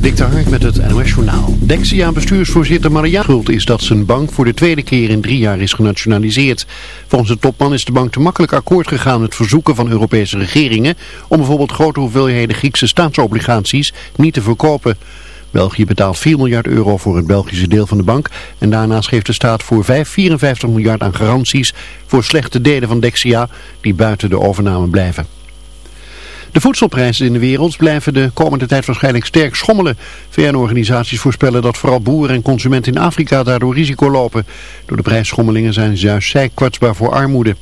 Dik Hark met het NOS Journaal. Dexia-bestuursvoorzitter Maria Schuld is dat zijn bank voor de tweede keer in drie jaar is genationaliseerd. Volgens de topman is de bank te makkelijk akkoord gegaan met verzoeken van Europese regeringen om bijvoorbeeld grote hoeveelheden Griekse staatsobligaties niet te verkopen. België betaalt 4 miljard euro voor het Belgische deel van de bank en daarnaast geeft de staat voor 5, 54 miljard aan garanties voor slechte delen van Dexia die buiten de overname blijven. De voedselprijzen in de wereld blijven de komende tijd waarschijnlijk sterk schommelen. VN-organisaties voorspellen dat vooral boeren en consumenten in Afrika daardoor risico lopen. Door de prijsschommelingen zijn ze juist zij kwetsbaar voor armoede.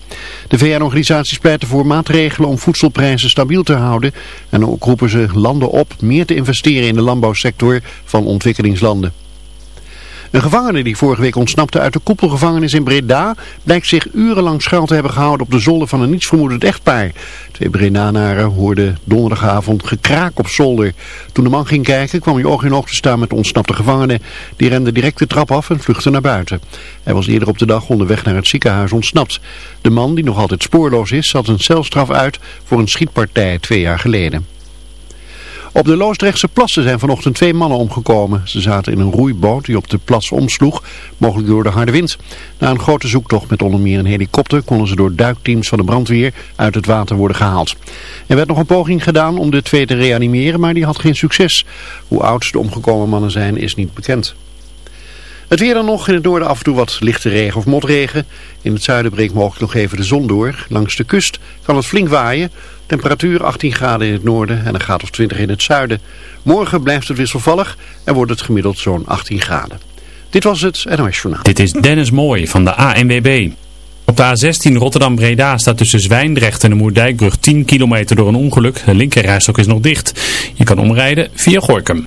De VN-organisaties pleiten voor maatregelen om voedselprijzen stabiel te houden. En ook roepen ze landen op meer te investeren in de landbouwsector van ontwikkelingslanden. Een gevangene die vorige week ontsnapte uit de koepelgevangenis in Breda blijkt zich urenlang schuil te hebben gehouden op de zolder van een nietsvermoedend echtpaar. Twee Bredanaren hoorden donderdagavond gekraak op zolder. Toen de man ging kijken kwam hij oog in oog te staan met de ontsnapte gevangene. Die rende direct de trap af en vluchtte naar buiten. Hij was eerder op de dag onderweg naar het ziekenhuis ontsnapt. De man, die nog altijd spoorloos is, zat een celstraf uit voor een schietpartij twee jaar geleden. Op de Loosdrechtse plassen zijn vanochtend twee mannen omgekomen. Ze zaten in een roeiboot die op de plas omsloeg, mogelijk door de harde wind. Na een grote zoektocht met onder meer een helikopter konden ze door duikteams van de brandweer uit het water worden gehaald. Er werd nog een poging gedaan om de twee te reanimeren, maar die had geen succes. Hoe oud de omgekomen mannen zijn is niet bekend. Het weer dan nog in het noorden af en toe wat lichte regen of motregen. In het zuiden breekt mogelijk nog even de zon door. Langs de kust kan het flink waaien. Temperatuur 18 graden in het noorden en een graad of 20 in het zuiden. Morgen blijft het wisselvallig en wordt het gemiddeld zo'n 18 graden. Dit was het NOS Journaal. Dit is Dennis Mooij van de ANWB. Op de A16 Rotterdam-Breda staat tussen Zwijndrecht en de Moerdijkbrug 10 kilometer door een ongeluk. De linkerrijstok is nog dicht. Je kan omrijden via Gorkum.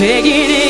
Taking it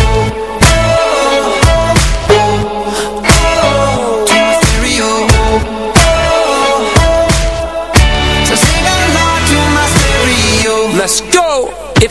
If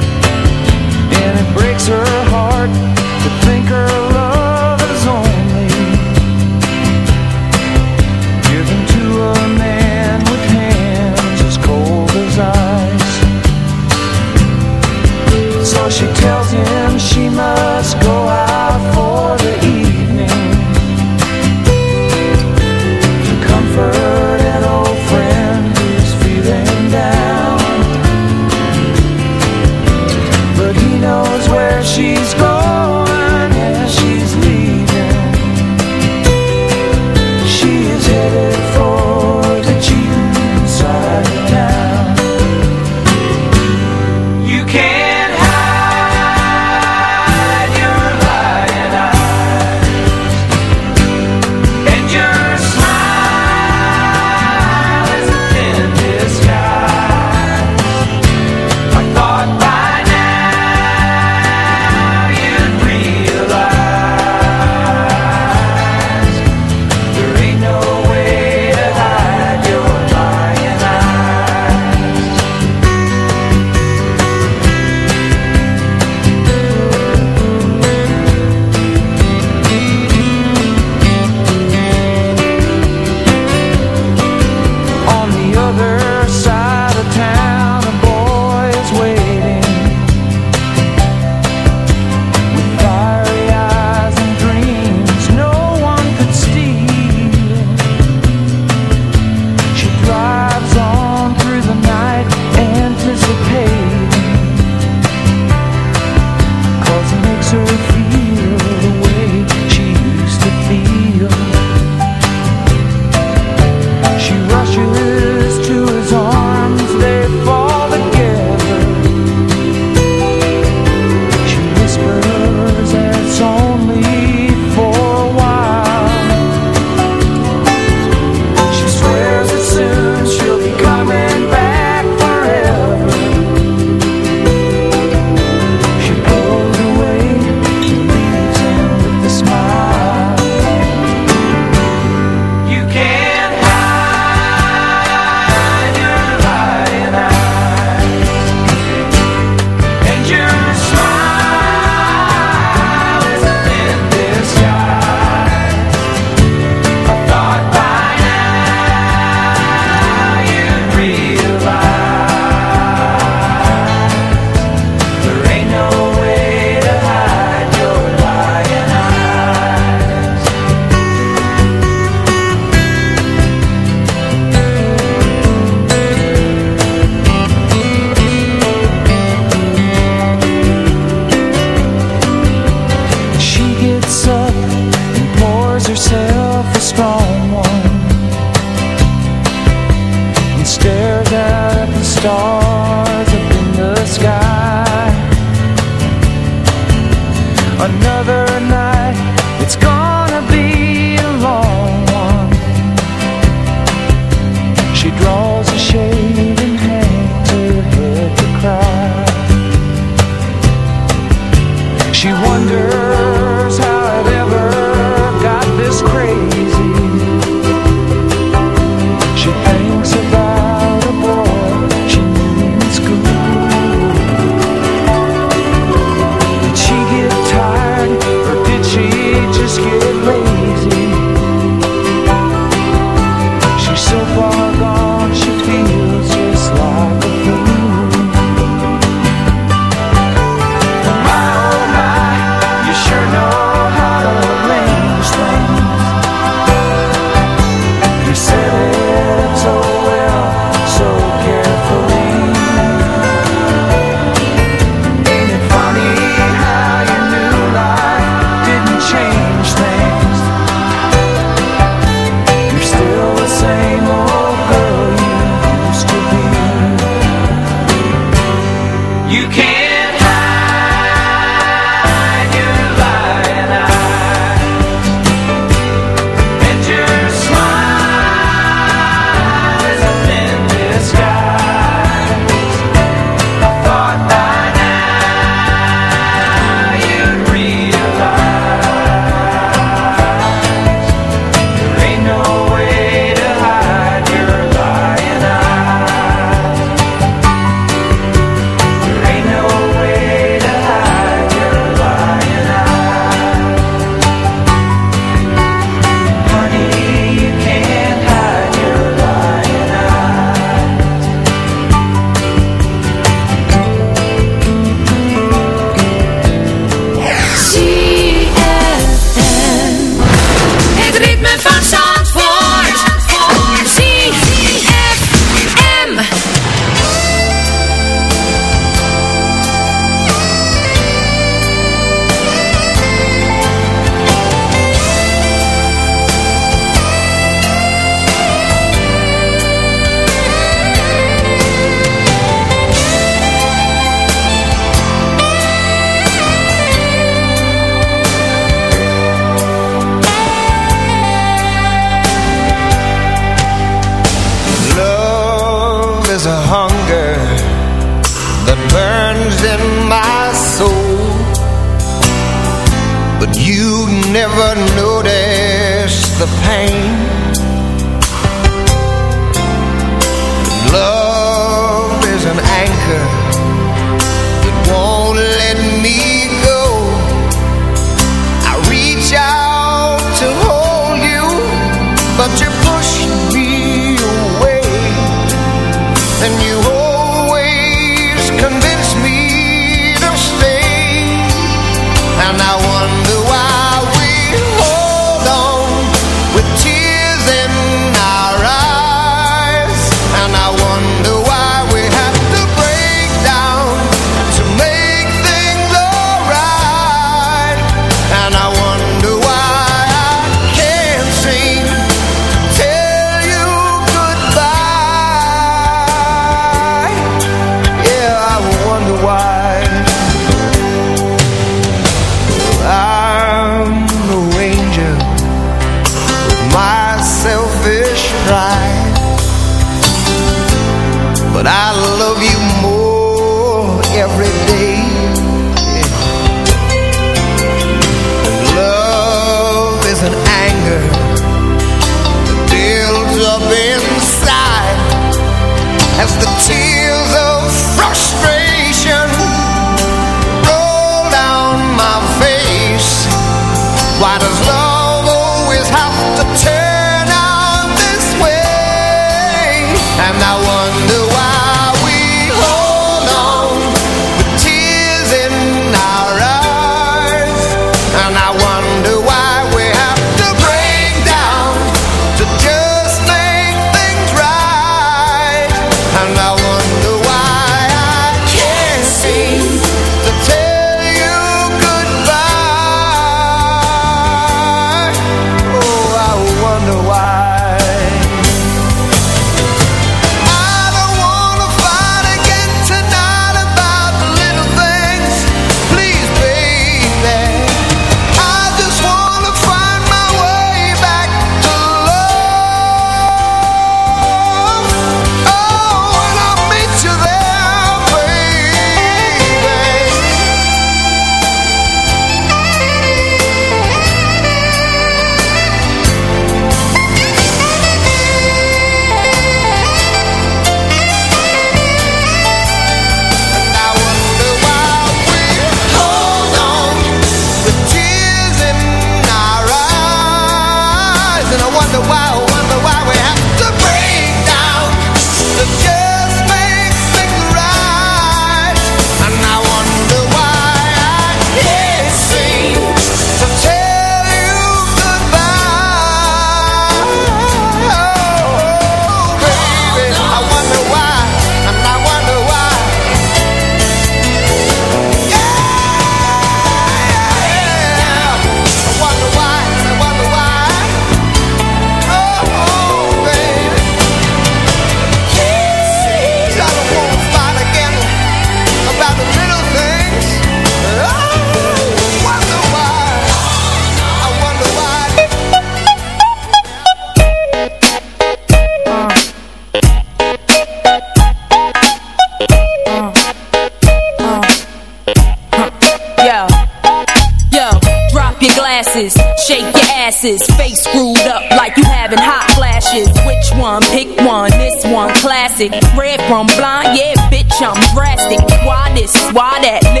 Why this? Why that?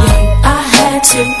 Listen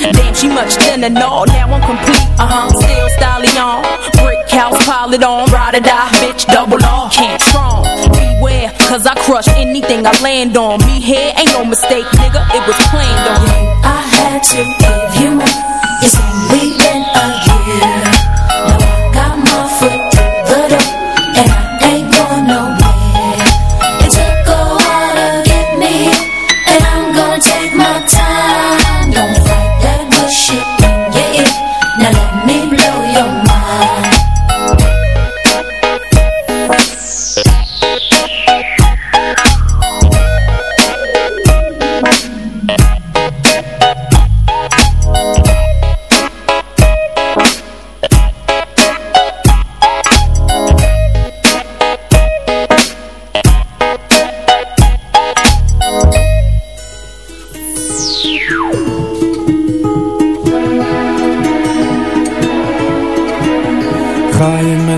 Damn, she much thinner, no, now I'm complete. Uh huh, still styling on. Brick house, pile it on. Ride or die, bitch, double R. Can't strong. Beware, cause I crush anything I land on. Me here ain't no mistake, nigga, it was planned on. I had to give you more.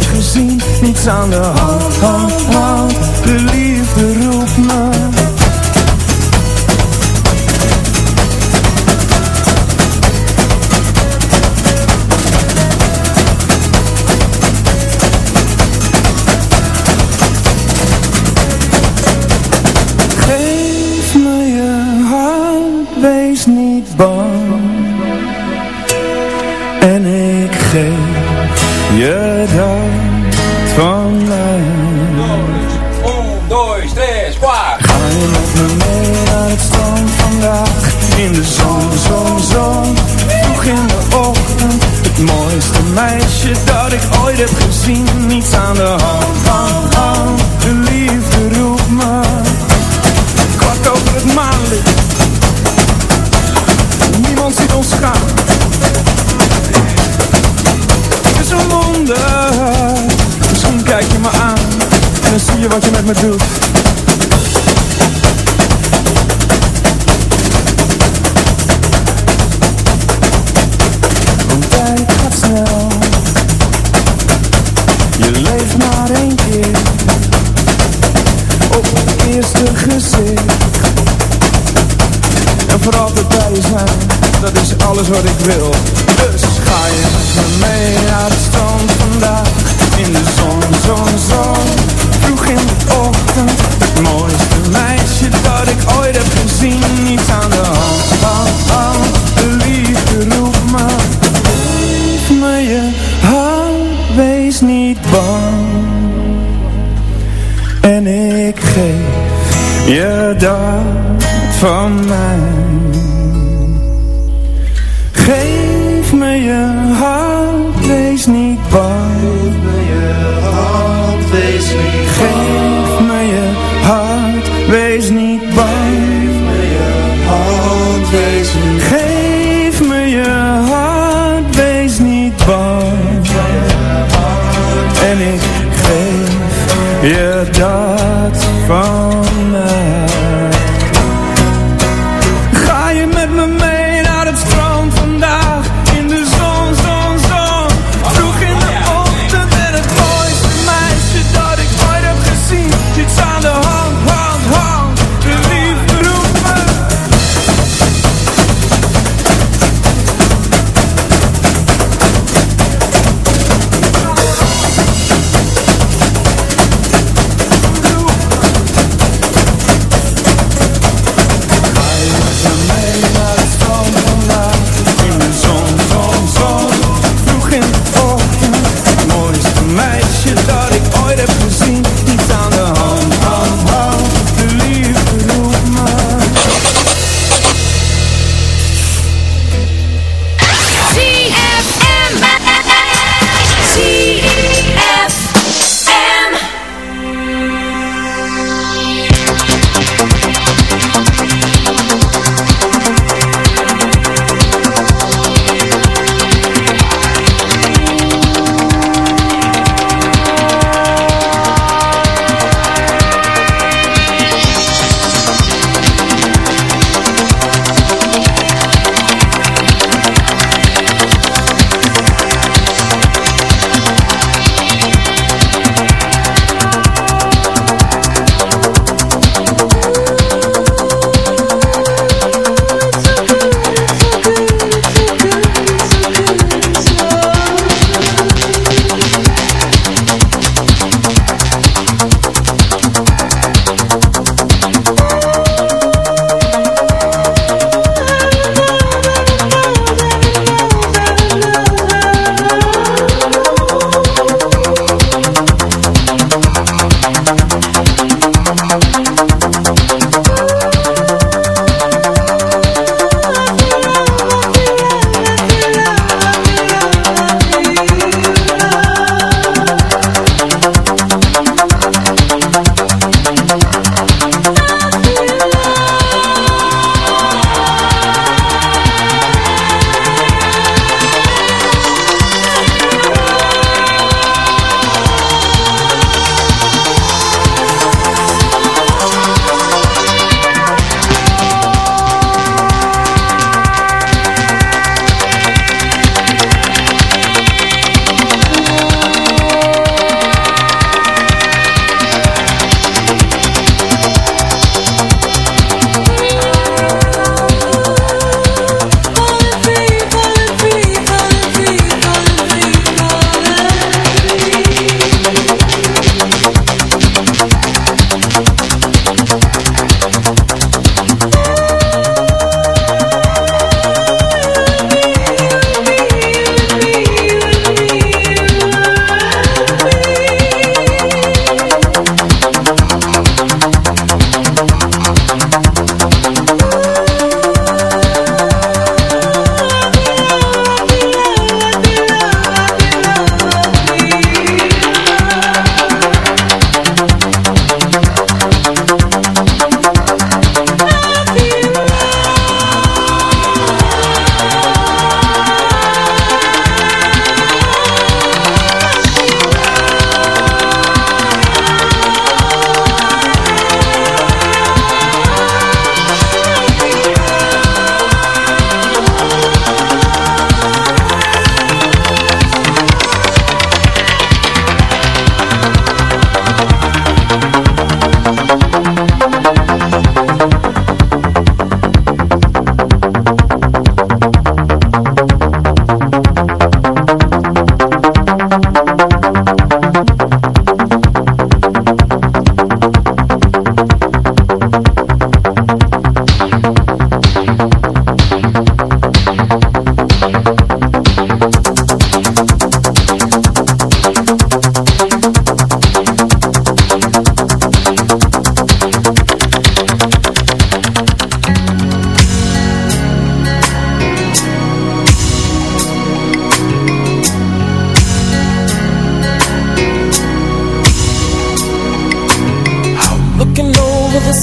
heb gezien? Niets aan de hand, hand, hand. De alles wat ik wil. Dus ga je met me mee naar het strand vandaag. In de zon, zon, zon. Vroeg in de ochtend. Het mooiste meisje dat ik ooit heb gezien. Niets aan de hand, hand, hand De liefde roept me. Geef me je hand, wees niet bang. En ik geef je dat van mij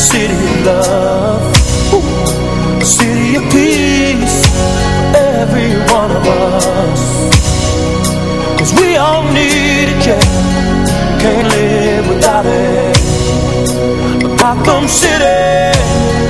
city of love. A city of peace for every one of us. Cause we all need it, yeah. Can't live without it. Gotham City.